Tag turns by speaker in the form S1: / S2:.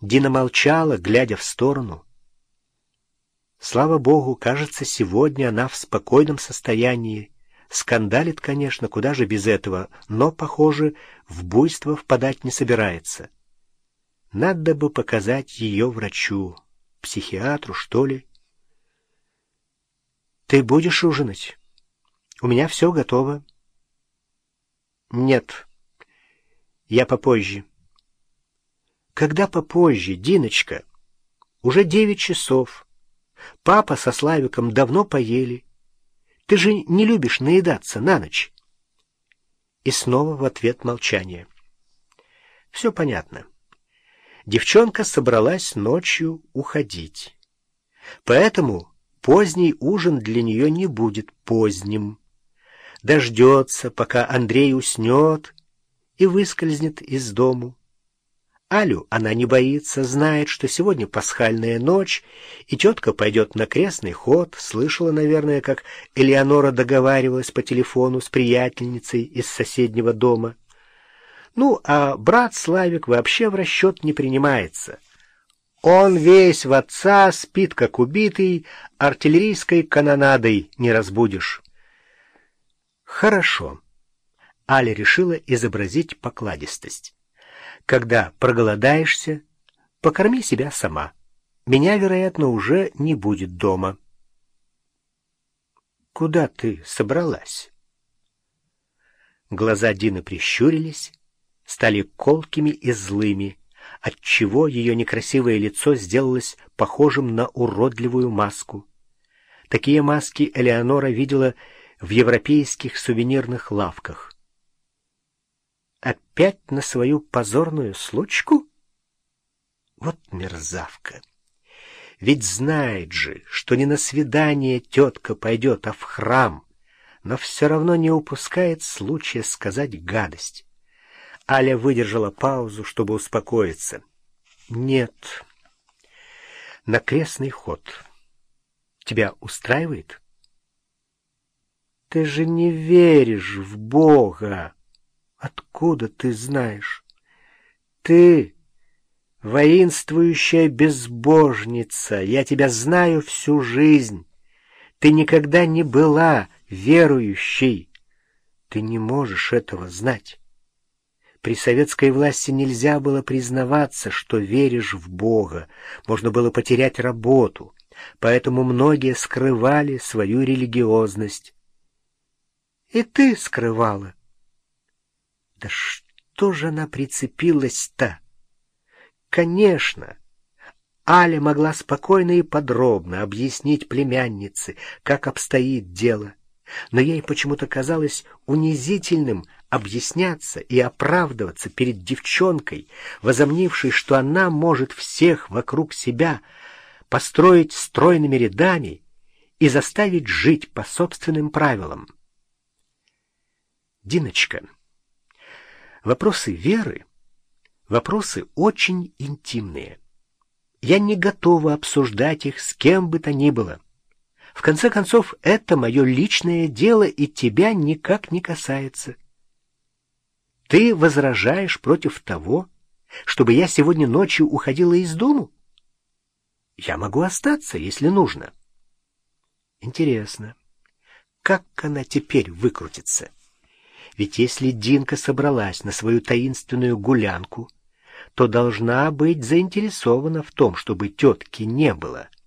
S1: Дина молчала, глядя в сторону. Слава богу, кажется, сегодня она в спокойном состоянии. Скандалит, конечно, куда же без этого, но, похоже, в буйство впадать не собирается. Надо бы показать ее врачу, психиатру, что ли. «Ты будешь ужинать? У меня все готово». «Нет, я попозже». «Когда попозже, Диночка? Уже девять часов». Папа со Славиком давно поели. Ты же не любишь наедаться на ночь. И снова в ответ молчание. Все понятно. Девчонка собралась ночью уходить. Поэтому поздний ужин для нее не будет поздним. Дождется, пока Андрей уснет и выскользнет из дому. Алю она не боится, знает, что сегодня пасхальная ночь, и тетка пойдет на крестный ход. Слышала, наверное, как Элеонора договаривалась по телефону с приятельницей из соседнего дома. Ну, а брат Славик вообще в расчет не принимается. Он весь в отца, спит как убитый, артиллерийской канонадой не разбудишь. Хорошо. Аля решила изобразить покладистость. Когда проголодаешься, покорми себя сама. Меня, вероятно, уже не будет дома. Куда ты собралась? Глаза Дины прищурились, стали колкими и злыми, отчего ее некрасивое лицо сделалось похожим на уродливую маску. Такие маски Элеонора видела в европейских сувенирных лавках. Опять на свою позорную случку? Вот мерзавка! Ведь знает же, что не на свидание тетка пойдет, а в храм, но все равно не упускает случая сказать гадость. Аля выдержала паузу, чтобы успокоиться. Нет. На крестный ход. Тебя устраивает? Ты же не веришь в Бога. Откуда ты знаешь? Ты воинствующая безбожница. Я тебя знаю всю жизнь. Ты никогда не была верующей. Ты не можешь этого знать. При советской власти нельзя было признаваться, что веришь в Бога. Можно было потерять работу. Поэтому многие скрывали свою религиозность. И ты скрывала. Да что же она прицепилась-то? Конечно, Аля могла спокойно и подробно объяснить племяннице, как обстоит дело, но ей почему-то казалось унизительным объясняться и оправдываться перед девчонкой, возомнившей, что она может всех вокруг себя построить стройными рядами и заставить жить по собственным правилам. «Диночка», Вопросы веры — вопросы очень интимные. Я не готова обсуждать их с кем бы то ни было. В конце концов, это мое личное дело и тебя никак не касается. Ты возражаешь против того, чтобы я сегодня ночью уходила из дому? Я могу остаться, если нужно. Интересно, как она теперь выкрутится? Ведь если Динка собралась на свою таинственную гулянку, то должна быть заинтересована в том, чтобы тетки не было —